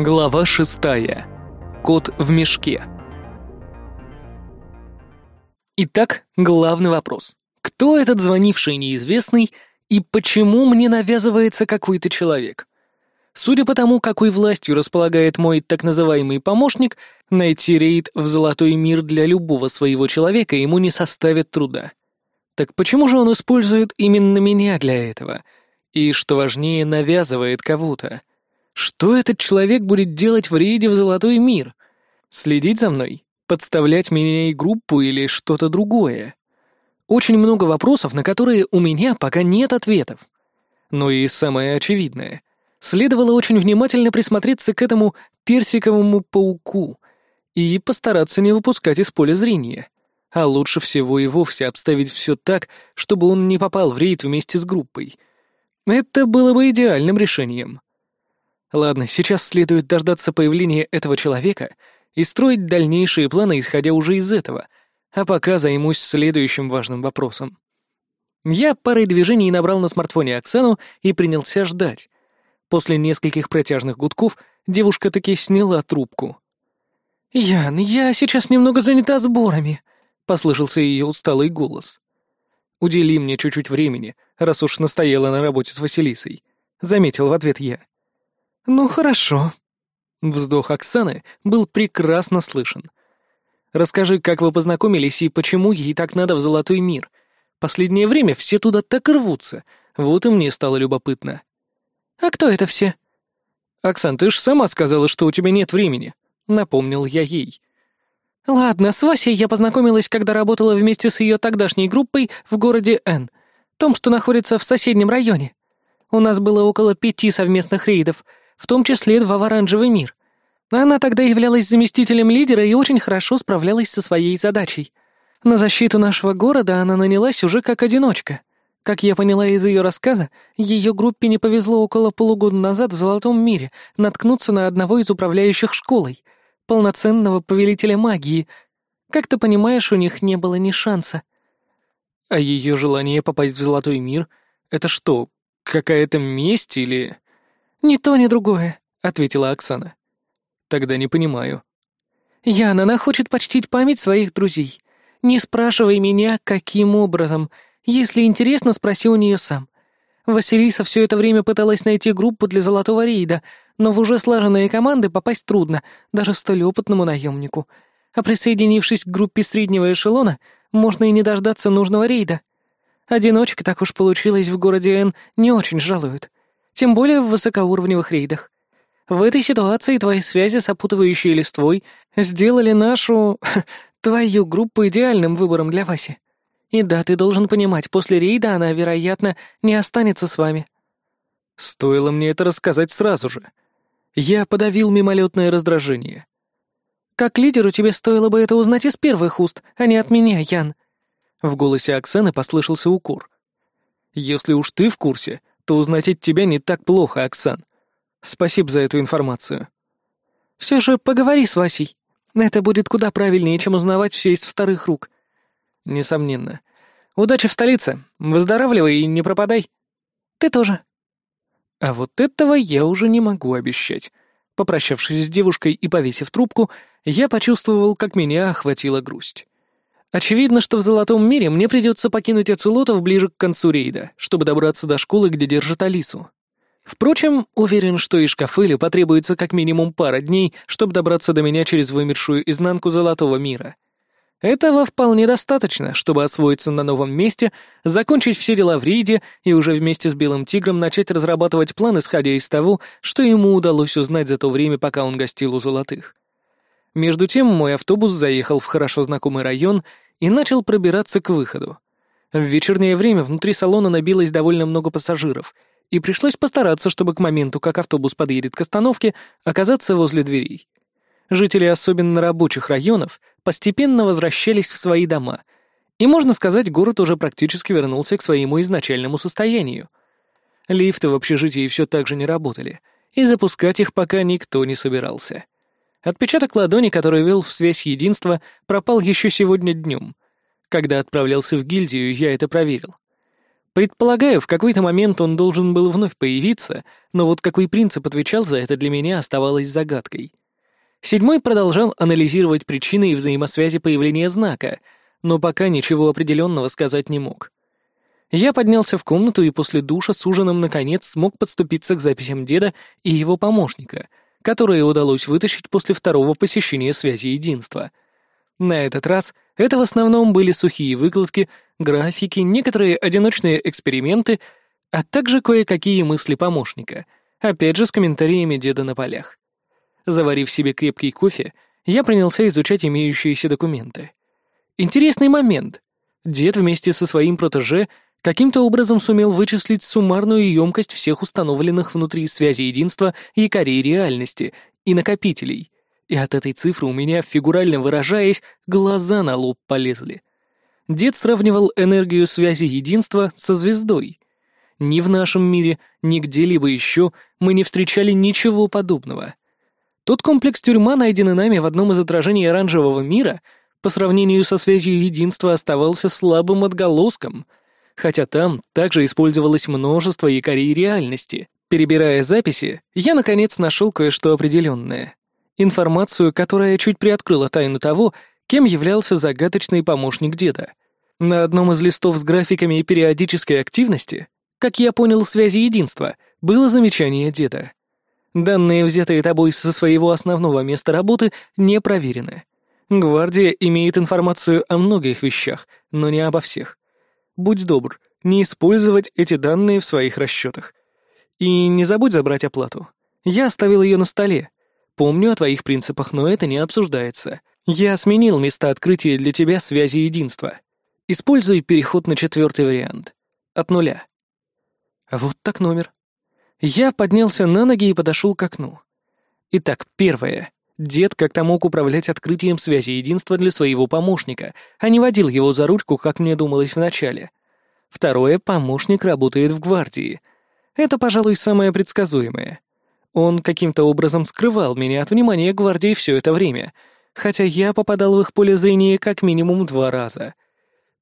Глава шестая. Кот в мешке. Итак, главный вопрос. Кто этот звонивший неизвестный и почему мне навязывается какой-то человек? Судя по тому, какой властью располагает мой так называемый помощник, найти рейд в золотой мир для любого своего человека ему не составит труда. Так почему же он использует именно меня для этого? И, что важнее, навязывает кого-то? Что этот человек будет делать в рейде в золотой мир? Следить за мной? Подставлять меня и группу или что-то другое? Очень много вопросов, на которые у меня пока нет ответов. Но и самое очевидное. Следовало очень внимательно присмотреться к этому персиковому пауку и постараться не выпускать из поля зрения. А лучше всего и вовсе обставить все так, чтобы он не попал в рейд вместе с группой. Это было бы идеальным решением. Ладно, сейчас следует дождаться появления этого человека и строить дальнейшие планы, исходя уже из этого, а пока займусь следующим важным вопросом. Я парой движений набрал на смартфоне Оксану и принялся ждать. После нескольких протяжных гудков девушка таки сняла трубку. «Ян, я сейчас немного занята сборами», — послышался ее усталый голос. «Удели мне чуть-чуть времени, раз уж настояла на работе с Василисой», — заметил в ответ я. «Ну, хорошо». Вздох Оксаны был прекрасно слышен. «Расскажи, как вы познакомились и почему ей так надо в Золотой мир. Последнее время все туда так рвутся, вот и мне стало любопытно». «А кто это все?» «Оксан, ты ж сама сказала, что у тебя нет времени», — напомнил я ей. «Ладно, с Васей я познакомилась, когда работала вместе с ее тогдашней группой в городе Н, том, что находится в соседнем районе. У нас было около пяти совместных рейдов — в том числе в оранжевый мир. Она тогда являлась заместителем лидера и очень хорошо справлялась со своей задачей. На защиту нашего города она нанялась уже как одиночка. Как я поняла из ее рассказа, ее группе не повезло около полугода назад в Золотом мире наткнуться на одного из управляющих школой, полноценного повелителя магии. Как ты понимаешь, у них не было ни шанса. А ее желание попасть в Золотой мир — это что, какая-то месть или... «Ни то, ни другое», — ответила Оксана. «Тогда не понимаю». «Яна, она хочет почтить память своих друзей. Не спрашивай меня, каким образом. Если интересно, спроси у нее сам. Василиса все это время пыталась найти группу для золотого рейда, но в уже слаженные команды попасть трудно, даже столь опытному наемнику. А присоединившись к группе среднего эшелона, можно и не дождаться нужного рейда. Одиночек, так уж получилось, в городе Н не очень жалуют тем более в высокоуровневых рейдах. В этой ситуации твои связи с опутывающей листвой сделали нашу... твою группу идеальным выбором для Васи. И да, ты должен понимать, после рейда она, вероятно, не останется с вами. Стоило мне это рассказать сразу же. Я подавил мимолетное раздражение. Как лидеру тебе стоило бы это узнать из первых уст, а не от меня, Ян. В голосе Оксаны послышался укор. Если уж ты в курсе, то узнать от тебя не так плохо, Оксан. Спасибо за эту информацию. Все же поговори с Васей. Это будет куда правильнее, чем узнавать все из вторых рук. Несомненно. Удачи в столице. Выздоравливай и не пропадай. Ты тоже. А вот этого я уже не могу обещать. Попрощавшись с девушкой и повесив трубку, я почувствовал, как меня охватила грусть. Очевидно, что в Золотом мире мне придется покинуть Ацелотов ближе к концу рейда, чтобы добраться до школы, где держат Алису. Впрочем, уверен, что и Шкафелю потребуется как минимум пара дней, чтобы добраться до меня через вымершую изнанку Золотого мира. Этого вполне достаточно, чтобы освоиться на новом месте, закончить все дела в рейде и уже вместе с Белым Тигром начать разрабатывать план, исходя из того, что ему удалось узнать за то время, пока он гостил у Золотых. Между тем мой автобус заехал в хорошо знакомый район и начал пробираться к выходу. В вечернее время внутри салона набилось довольно много пассажиров, и пришлось постараться, чтобы к моменту, как автобус подъедет к остановке, оказаться возле дверей. Жители особенно рабочих районов постепенно возвращались в свои дома, и, можно сказать, город уже практически вернулся к своему изначальному состоянию. Лифты в общежитии все так же не работали, и запускать их пока никто не собирался. Отпечаток ладони, который вел в связь единства, пропал еще сегодня днем. Когда отправлялся в гильдию, я это проверил. Предполагаю, в какой-то момент он должен был вновь появиться, но вот какой принцип отвечал за это для меня оставалось загадкой. Седьмой продолжал анализировать причины и взаимосвязи появления знака, но пока ничего определенного сказать не мог. Я поднялся в комнату и после душа с ужином наконец смог подступиться к записям деда и его помощника, которые удалось вытащить после второго посещения связи единства. На этот раз это в основном были сухие выкладки, графики, некоторые одиночные эксперименты, а также кое-какие мысли помощника, опять же с комментариями деда на полях. Заварив себе крепкий кофе, я принялся изучать имеющиеся документы. Интересный момент. Дед вместе со своим протеже каким-то образом сумел вычислить суммарную емкость всех установленных внутри связи единства якорей реальности и накопителей. И от этой цифры у меня, фигурально выражаясь, глаза на лоб полезли. Дед сравнивал энергию связи единства со звездой. Ни в нашем мире, ни где-либо еще мы не встречали ничего подобного. Тот комплекс тюрьма, найденный нами в одном из отражений оранжевого мира, по сравнению со связью единства оставался слабым отголоском, хотя там также использовалось множество якорей реальности. Перебирая записи, я, наконец, нашел кое-что определенное. Информацию, которая чуть приоткрыла тайну того, кем являлся загадочный помощник деда. На одном из листов с графиками периодической активности, как я понял, связи единства, было замечание деда. Данные, взятые тобой со своего основного места работы, не проверены. Гвардия имеет информацию о многих вещах, но не обо всех. Будь добр, не использовать эти данные в своих расчетах. И не забудь забрать оплату. Я оставил ее на столе. Помню о твоих принципах, но это не обсуждается. Я сменил место открытия для тебя связи единства. Используй переход на четвертый вариант. От нуля. Вот так номер. Я поднялся на ноги и подошел к окну. Итак, первое. Дед как-то мог управлять открытием связи единства для своего помощника, а не водил его за ручку, как мне думалось вначале. Второе. Помощник работает в гвардии. Это, пожалуй, самое предсказуемое. Он каким-то образом скрывал меня от внимания гвардии все это время, хотя я попадал в их поле зрения как минимум два раза.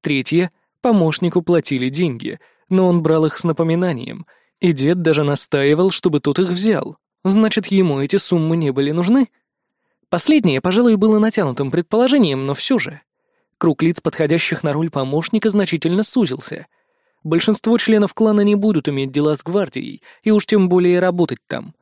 Третье. Помощнику платили деньги, но он брал их с напоминанием — и дед даже настаивал, чтобы тот их взял. Значит, ему эти суммы не были нужны? Последнее, пожалуй, было натянутым предположением, но все же. Круг лиц, подходящих на роль помощника, значительно сузился. Большинство членов клана не будут иметь дела с гвардией, и уж тем более работать там.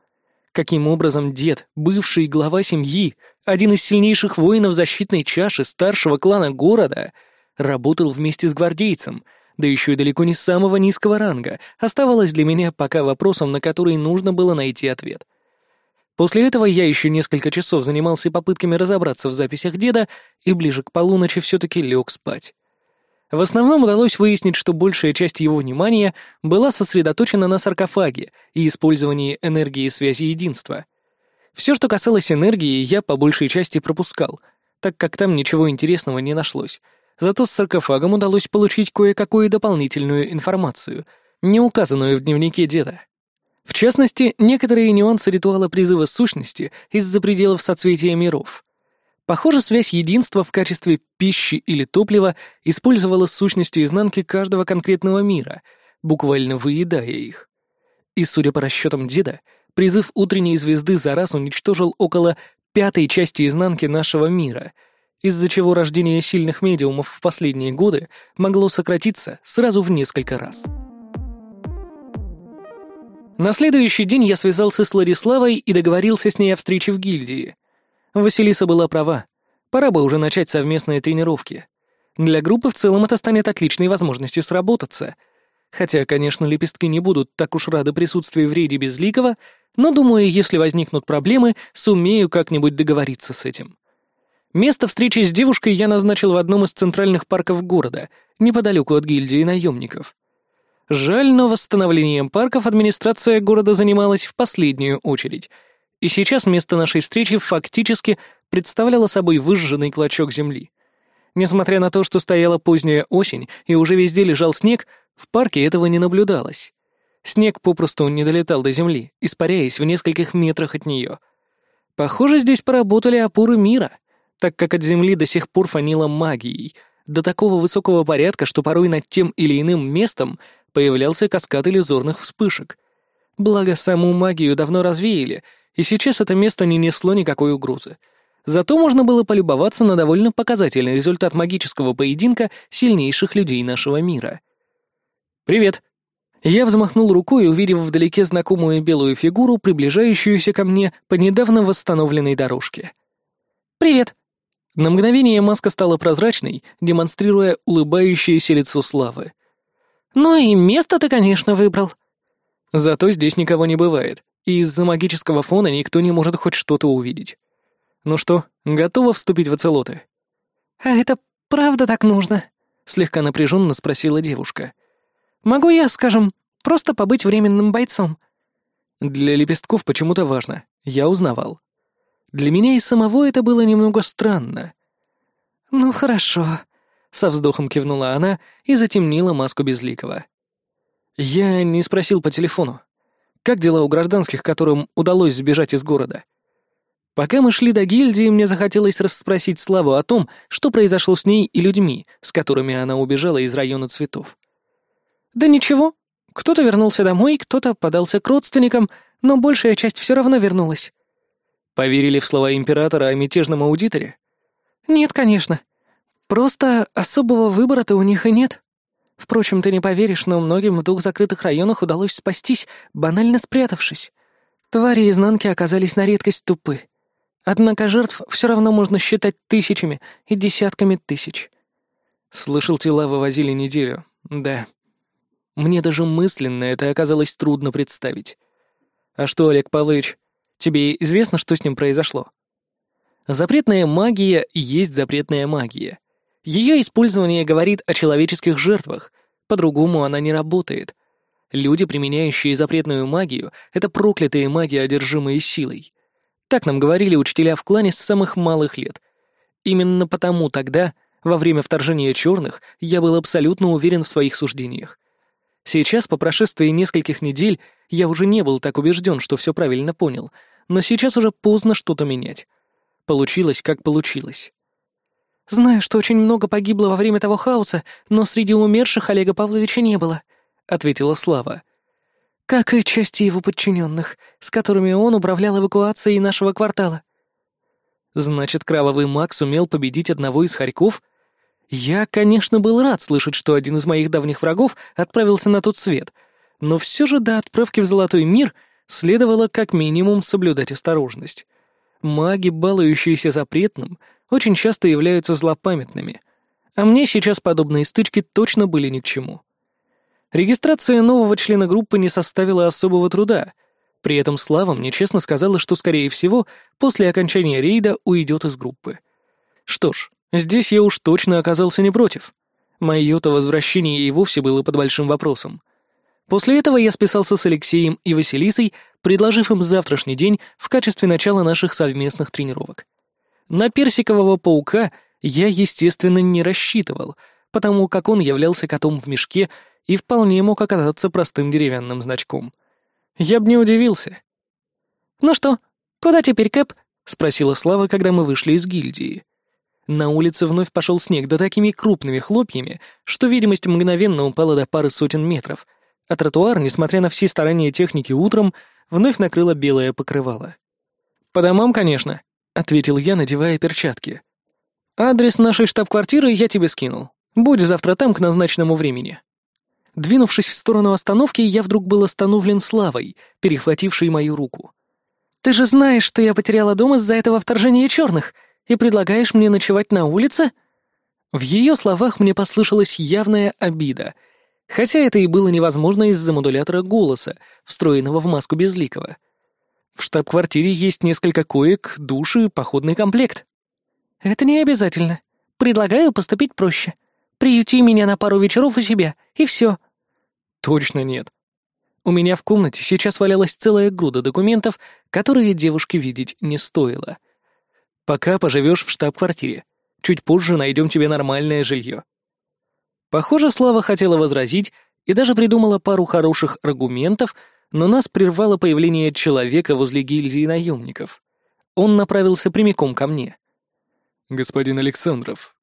Каким образом дед, бывший глава семьи, один из сильнейших воинов защитной чаши старшего клана города, работал вместе с гвардейцем — да еще и далеко не самого низкого ранга, оставалось для меня пока вопросом, на который нужно было найти ответ. После этого я еще несколько часов занимался попытками разобраться в записях деда и ближе к полуночи все-таки лег спать. В основном удалось выяснить, что большая часть его внимания была сосредоточена на саркофаге и использовании энергии связи единства. Все, что касалось энергии, я по большей части пропускал, так как там ничего интересного не нашлось — Зато с саркофагом удалось получить кое-какую дополнительную информацию, не указанную в дневнике деда. В частности, некоторые нюансы ритуала призыва сущности из-за пределов соцветия миров. Похоже, связь единства в качестве пищи или топлива использовала сущности изнанки каждого конкретного мира, буквально выедая их. И, судя по расчетам деда, призыв утренней звезды за раз уничтожил около пятой части изнанки нашего мира — из-за чего рождение сильных медиумов в последние годы могло сократиться сразу в несколько раз. На следующий день я связался с Лариславой и договорился с ней о встрече в гильдии. Василиса была права. Пора бы уже начать совместные тренировки. Для группы в целом это станет отличной возможностью сработаться. Хотя, конечно, лепестки не будут так уж рады присутствию в рейде Безликого, но, думаю, если возникнут проблемы, сумею как-нибудь договориться с этим. Место встречи с девушкой я назначил в одном из центральных парков города, неподалеку от гильдии наемников. Жаль, но восстановлением парков администрация города занималась в последнюю очередь, и сейчас место нашей встречи фактически представляло собой выжженный клочок земли. Несмотря на то, что стояла поздняя осень и уже везде лежал снег, в парке этого не наблюдалось. Снег попросту не долетал до земли, испаряясь в нескольких метрах от нее. Похоже, здесь поработали опоры мира — так как от Земли до сих пор фанило магией, до такого высокого порядка, что порой над тем или иным местом появлялся каскад иллюзорных вспышек. Благо, саму магию давно развеяли, и сейчас это место не несло никакой угрозы. Зато можно было полюбоваться на довольно показательный результат магического поединка сильнейших людей нашего мира. «Привет!» Я взмахнул рукой, увидев вдалеке знакомую белую фигуру, приближающуюся ко мне по недавно восстановленной дорожке. «Привет!» На мгновение маска стала прозрачной, демонстрируя улыбающееся лицо Славы. «Ну и место ты, конечно, выбрал». Зато здесь никого не бывает, и из-за магического фона никто не может хоть что-то увидеть. Ну что, готова вступить в оцелоты? «А это правда так нужно?» — слегка напряженно спросила девушка. «Могу я, скажем, просто побыть временным бойцом?» Для лепестков почему-то важно, я узнавал. Для меня и самого это было немного странно. «Ну хорошо», — со вздохом кивнула она и затемнила маску Безликого. Я не спросил по телефону. Как дела у гражданских, которым удалось сбежать из города? Пока мы шли до гильдии, мне захотелось расспросить Славу о том, что произошло с ней и людьми, с которыми она убежала из района цветов. «Да ничего. Кто-то вернулся домой, кто-то подался к родственникам, но большая часть все равно вернулась». Поверили в слова императора о мятежном аудиторе? «Нет, конечно. Просто особого выбора-то у них и нет. Впрочем, ты не поверишь, но многим в двух закрытых районах удалось спастись, банально спрятавшись. Твари изнанки оказались на редкость тупы. Однако жертв все равно можно считать тысячами и десятками тысяч. Слышал, тела вывозили неделю. Да. Мне даже мысленно это оказалось трудно представить. А что, Олег Павлович, тебе известно, что с ним произошло? Запретная магия есть запретная магия. Ее использование говорит о человеческих жертвах, по-другому она не работает. Люди, применяющие запретную магию, это проклятые маги, одержимые силой. Так нам говорили учителя в клане с самых малых лет. Именно потому тогда, во время вторжения черных, я был абсолютно уверен в своих суждениях. Сейчас, по прошествии нескольких недель, я уже не был так убежден, что все правильно понял, но сейчас уже поздно что-то менять. Получилось, как получилось. «Знаю, что очень много погибло во время того хаоса, но среди умерших Олега Павловича не было», — ответила Слава как и части его подчиненных, с которыми он управлял эвакуацией нашего квартала. Значит, кровавый маг сумел победить одного из хорьков? Я, конечно, был рад слышать, что один из моих давних врагов отправился на тот свет, но все же до отправки в Золотой мир следовало как минимум соблюдать осторожность. Маги, балующиеся запретным, очень часто являются злопамятными, а мне сейчас подобные стычки точно были ни к чему. Регистрация нового члена группы не составила особого труда. При этом Слава мне честно сказала, что, скорее всего, после окончания рейда уйдет из группы. Что ж, здесь я уж точно оказался не против. Мое-то возвращение и вовсе было под большим вопросом. После этого я списался с Алексеем и Василисой, предложив им завтрашний день в качестве начала наших совместных тренировок. На персикового паука я, естественно, не рассчитывал, потому как он являлся котом в мешке и вполне мог оказаться простым деревянным значком. Я бы не удивился. «Ну что, куда теперь, Кэп?» — спросила Слава, когда мы вышли из гильдии. На улице вновь пошел снег, да такими крупными хлопьями, что видимость мгновенно упала до пары сотен метров, а тротуар, несмотря на все старания техники утром, вновь накрыло белое покрывало. «По домам, конечно», — ответил я, надевая перчатки. «Адрес нашей штаб-квартиры я тебе скинул. Будь завтра там к назначенному времени». Двинувшись в сторону остановки, я вдруг был остановлен Славой, перехватившей мою руку. «Ты же знаешь, что я потеряла дом из-за этого вторжения черных, и предлагаешь мне ночевать на улице?» В ее словах мне послышалась явная обида, хотя это и было невозможно из-за модулятора голоса, встроенного в маску Безликого. В штаб-квартире есть несколько коек, души, походный комплект. «Это не обязательно. Предлагаю поступить проще. Приюти меня на пару вечеров у себя, и все. Точно нет. У меня в комнате сейчас валялась целая груда документов, которые девушке видеть не стоило. Пока поживешь в штаб-квартире. Чуть позже найдем тебе нормальное жилье. Похоже, Слава хотела возразить и даже придумала пару хороших аргументов, но нас прервало появление человека возле гильдии наемников. Он направился прямиком ко мне. «Господин Александров».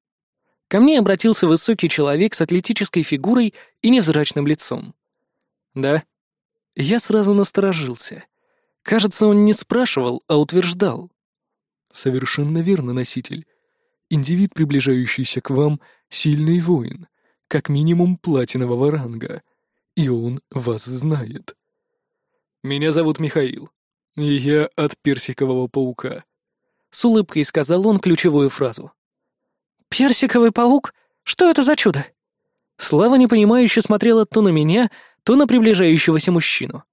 Ко мне обратился высокий человек с атлетической фигурой и невзрачным лицом. «Да». Я сразу насторожился. Кажется, он не спрашивал, а утверждал. «Совершенно верно, носитель. Индивид, приближающийся к вам, сильный воин, как минимум платинового ранга, и он вас знает». «Меня зовут Михаил, и я от персикового паука», — с улыбкой сказал он ключевую фразу. «Персиковый паук? Что это за чудо?» Слава непонимающе смотрела то на меня, то на приближающегося мужчину.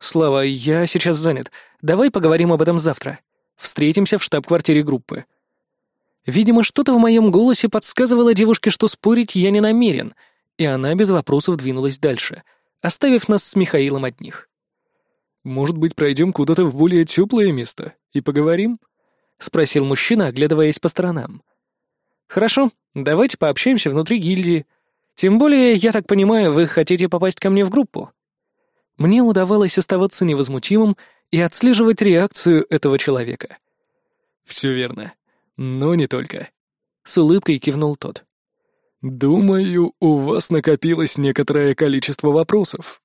«Слава, я сейчас занят. Давай поговорим об этом завтра. Встретимся в штаб-квартире группы». Видимо, что-то в моем голосе подсказывало девушке, что спорить я не намерен, и она без вопросов двинулась дальше, оставив нас с Михаилом одних. «Может быть, пройдем куда-то в более теплое место и поговорим?» — спросил мужчина, оглядываясь по сторонам. «Хорошо, давайте пообщаемся внутри гильдии. Тем более, я так понимаю, вы хотите попасть ко мне в группу?» Мне удавалось оставаться невозмутимым и отслеживать реакцию этого человека. «Все верно. Но не только». С улыбкой кивнул тот. «Думаю, у вас накопилось некоторое количество вопросов».